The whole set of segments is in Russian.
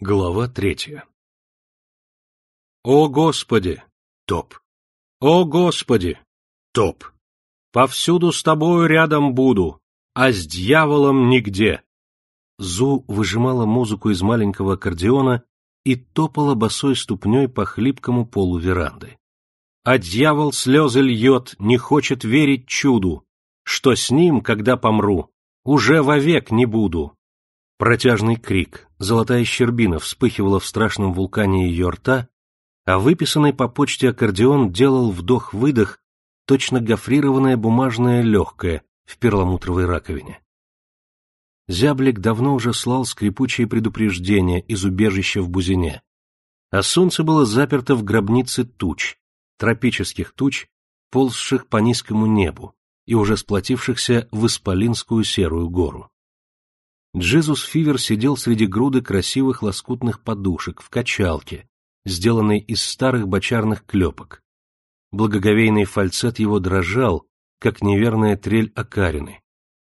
Глава третья О Господи! Топ! О Господи! Топ! Повсюду с тобою рядом буду, а с дьяволом нигде. Зу выжимала музыку из маленького аккордеона и топала босой ступней по хлипкому полу веранды. А дьявол слезы льет, не хочет верить чуду, что с ним, когда помру, уже вовек не буду. Протяжный крик, золотая щербина вспыхивала в страшном вулкане ее рта, а выписанный по почте аккордеон делал вдох-выдох, точно гофрированное бумажное легкое в перламутровой раковине. Зяблик давно уже слал скрипучие предупреждения из убежища в Бузине, а солнце было заперто в гробнице туч, тропических туч, ползших по низкому небу и уже сплотившихся в Исполинскую серую гору. Джизус Фивер сидел среди груды красивых лоскутных подушек в качалке, сделанной из старых бочарных клепок. Благоговейный фальцет его дрожал, как неверная трель окарины,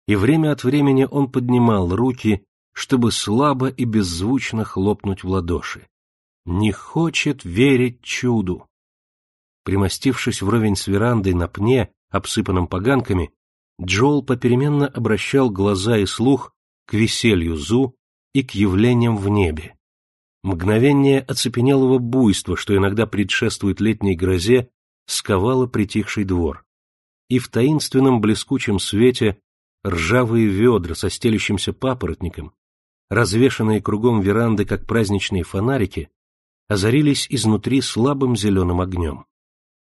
и время от времени он поднимал руки, чтобы слабо и беззвучно хлопнуть в ладоши. Не хочет верить чуду. Примостившись вровень с верандой на пне, обсыпанном поганками, Джоул попеременно обращал глаза и слух к веселью Зу и к явлениям в небе. Мгновение оцепенелого буйства, что иногда предшествует летней грозе, сковало притихший двор. И в таинственном блескучем свете ржавые ведра со стелющимся папоротником, развешанные кругом веранды, как праздничные фонарики, озарились изнутри слабым зеленым огнем.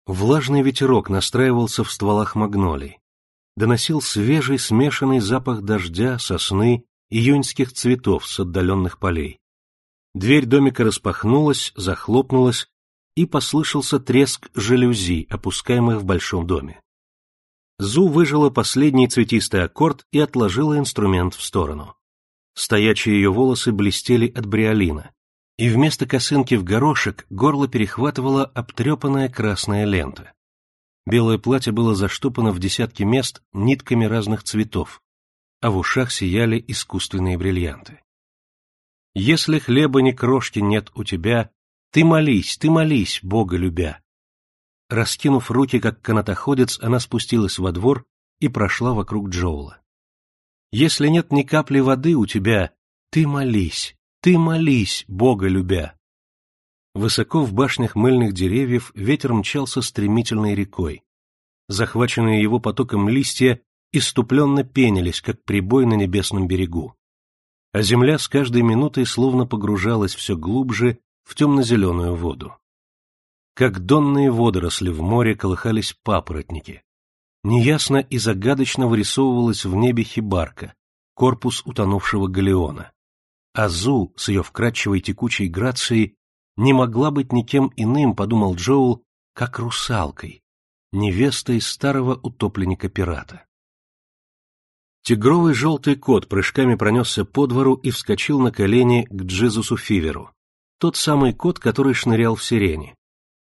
Влажный ветерок настраивался в стволах магнолий доносил свежий смешанный запах дождя, сосны, июньских цветов с отдаленных полей. Дверь домика распахнулась, захлопнулась, и послышался треск жалюзи, опускаемых в большом доме. Зу выжила последний цветистый аккорд и отложила инструмент в сторону. Стоячие ее волосы блестели от бриолина, и вместо косынки в горошек горло перехватывала обтрепанная красная лента. Белое платье было заштопано в десятки мест нитками разных цветов, а в ушах сияли искусственные бриллианты. «Если хлеба ни крошки нет у тебя, ты молись, ты молись, Бога любя». Раскинув руки, как канатоходец, она спустилась во двор и прошла вокруг Джоула. «Если нет ни капли воды у тебя, ты молись, ты молись, Бога любя». Высоко в башнях мыльных деревьев ветер мчался стремительной рекой. Захваченные его потоком листья иступленно пенились, как прибой на небесном берегу. А земля с каждой минутой словно погружалась все глубже в темно-зеленую воду. Как донные водоросли в море колыхались папоротники. Неясно и загадочно вырисовывалась в небе хибарка, корпус утонувшего галеона. Азу с ее вкрадчивой текучей грацией не могла быть никем иным, подумал Джоул, как русалкой, невестой старого утопленника-пирата. Тигровый желтый кот прыжками пронесся по двору и вскочил на колени к Джизусу Фиверу. Тот самый кот, который шнырял в сирене.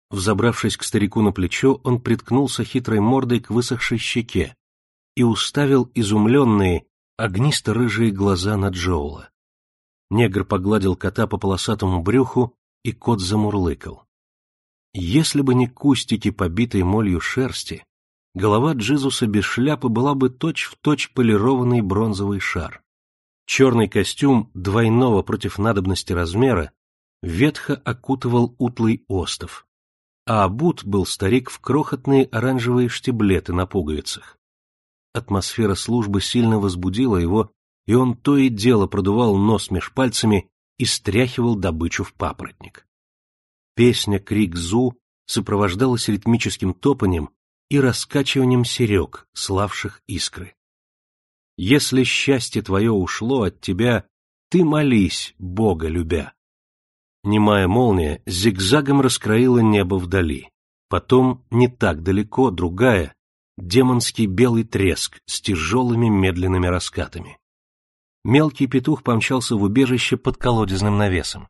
Взобравшись к старику на плечо, он приткнулся хитрой мордой к высохшей щеке и уставил изумленные, огнисто-рыжие глаза на Джоула. Негр погладил кота по полосатому брюху и кот замурлыкал. Если бы не кустики, побитой молью шерсти, голова Джизуса без шляпы была бы точь-в-точь точь полированный бронзовый шар. Черный костюм двойного против надобности размера ветхо окутывал утлый остов, а обут был старик в крохотные оранжевые штиблеты на пуговицах. Атмосфера службы сильно возбудила его, и он то и дело продувал нос меж пальцами и стряхивал добычу в папоротник. Песня «Крик Зу» сопровождалась ритмическим топанием и раскачиванием серег, славших искры. «Если счастье твое ушло от тебя, ты молись, Бога любя». Немая молния зигзагом раскроила небо вдали. Потом, не так далеко, другая, демонский белый треск с тяжелыми медленными раскатами мелкий петух помчался в убежище под колодезным навесом,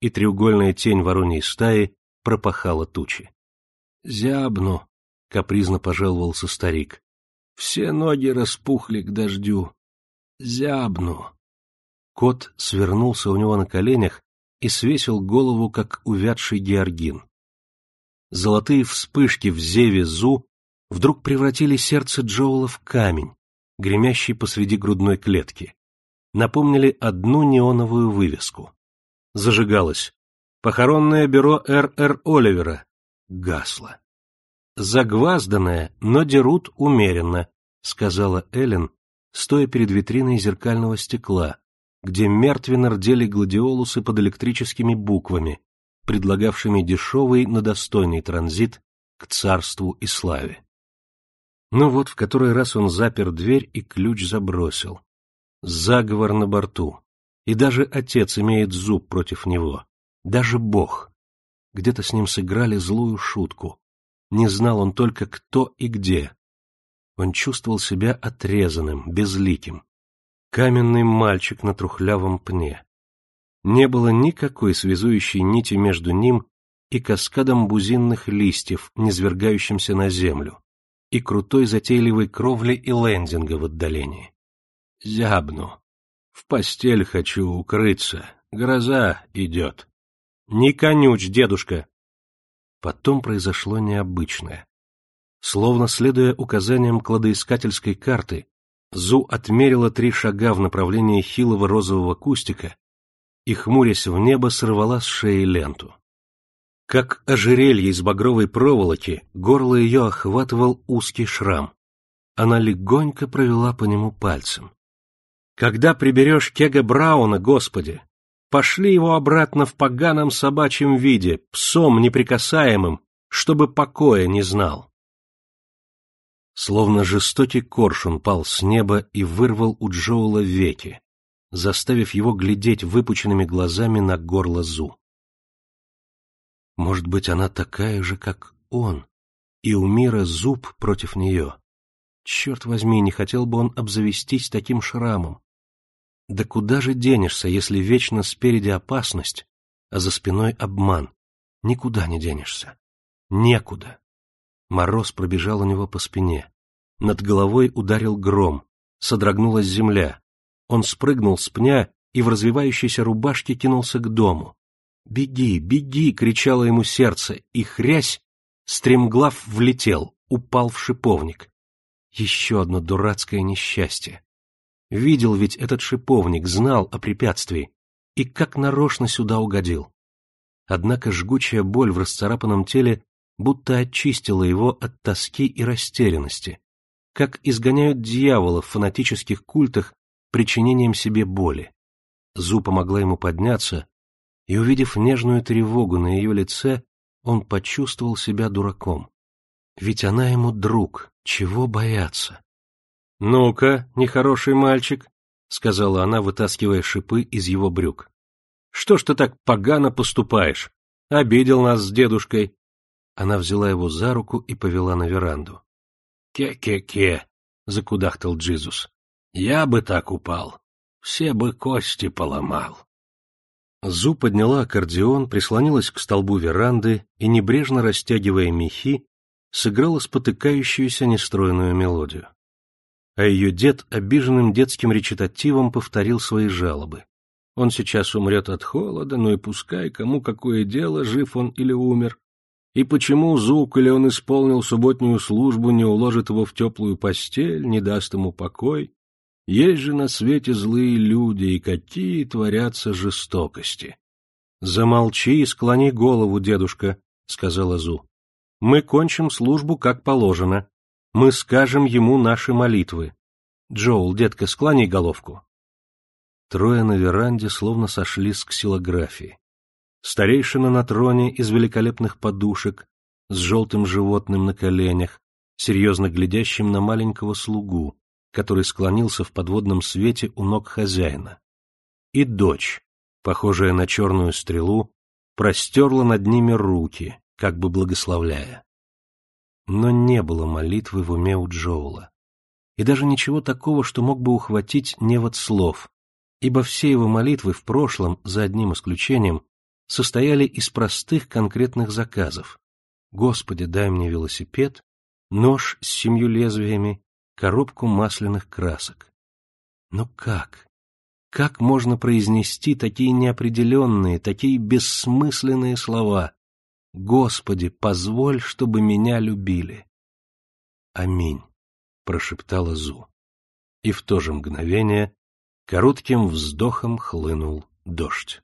и треугольная тень вороньей стаи пропахала тучи. — Зябну, — капризно пожаловался старик. — Все ноги распухли к дождю. Зябну. Кот свернулся у него на коленях и свесил голову, как увядший георгин. Золотые вспышки в зеве Зу вдруг превратили сердце Джоула в камень, гремящий посреди грудной клетки. Напомнили одну неоновую вывеску. Зажигалось «Похоронное бюро Р.Р. Оливера». Гасло. «Загвазданное, но дерут умеренно», — сказала Эллен, стоя перед витриной зеркального стекла, где мертвенно рдели гладиолусы под электрическими буквами, предлагавшими дешевый, но достойный транзит к царству и славе. Ну вот, в который раз он запер дверь и ключ забросил. Заговор на борту. И даже отец имеет зуб против него. Даже Бог. Где-то с ним сыграли злую шутку. Не знал он только, кто и где. Он чувствовал себя отрезанным, безликим. Каменный мальчик на трухлявом пне. Не было никакой связующей нити между ним и каскадом бузинных листьев, низвергающимся на землю, и крутой затейливой кровли и лендинга в отдалении. Зябну. В постель хочу укрыться. Гроза идет. Не конюч, дедушка. Потом произошло необычное. Словно следуя указаниям кладоискательской карты, Зу отмерила три шага в направлении хилого розового кустика и, хмурясь в небо, сорвала с шеи ленту. Как ожерелье из багровой проволоки, горло ее охватывал узкий шрам. Она легонько провела по нему пальцем. «Когда приберешь Кега Брауна, Господи, пошли его обратно в поганом собачьем виде, псом неприкасаемым, чтобы покоя не знал». Словно жестокий коршун пал с неба и вырвал у Джоула веки, заставив его глядеть выпученными глазами на горло Зу. Может быть, она такая же, как он, и у мира зуб против нее. Черт возьми, не хотел бы он обзавестись таким шрамом. Да куда же денешься, если вечно спереди опасность, а за спиной обман? Никуда не денешься. Некуда. Мороз пробежал у него по спине. Над головой ударил гром, содрогнулась земля. Он спрыгнул с пня и в развивающейся рубашке кинулся к дому. «Беги, беги!» — кричало ему сердце, и хрясь, стремглав влетел, упал в шиповник. Еще одно дурацкое несчастье. Видел ведь этот шиповник, знал о препятствии, и как нарочно сюда угодил. Однако жгучая боль в расцарапанном теле будто очистила его от тоски и растерянности, как изгоняют дьявола в фанатических культах причинением себе боли. Зу помогла ему подняться, и, увидев нежную тревогу на ее лице, он почувствовал себя дураком. Ведь она ему друг, чего бояться? — Ну-ка, нехороший мальчик, — сказала она, вытаскивая шипы из его брюк. — Что ж ты так погано поступаешь? Обидел нас с дедушкой. Она взяла его за руку и повела на веранду. «Ке-ке-ке», — закудахтал Джизус. «Я бы так упал. Все бы кости поломал». Зу подняла аккордеон, прислонилась к столбу веранды и, небрежно растягивая мехи, сыграла спотыкающуюся нестройную мелодию. А ее дед обиженным детским речитативом повторил свои жалобы. Он сейчас умрет от холода, ну и пускай, кому какое дело, жив он или умер. И почему Зук, или он исполнил субботнюю службу, не уложит его в теплую постель, не даст ему покой? Есть же на свете злые люди, и какие творятся жестокости. — Замолчи и склони голову, дедушка, — сказала Зу. — Мы кончим службу, как положено. Мы скажем ему наши молитвы. Джоул, детка, склони головку. Трое на веранде словно сошли с ксилографии. Старейшина на троне из великолепных подушек, с желтым животным на коленях, серьезно глядящим на маленького слугу, который склонился в подводном свете у ног хозяина. И дочь, похожая на черную стрелу, простерла над ними руки, как бы благословляя. Но не было молитвы в уме у Джоула. И даже ничего такого, что мог бы ухватить невод слов, ибо все его молитвы в прошлом, за одним исключением, состояли из простых конкретных заказов. «Господи, дай мне велосипед, нож с семью лезвиями коробку масляных красок. Но как? Как можно произнести такие неопределенные, такие бессмысленные слова? Господи, позволь, чтобы меня любили. Аминь, прошептала Зу. И в то же мгновение коротким вздохом хлынул дождь.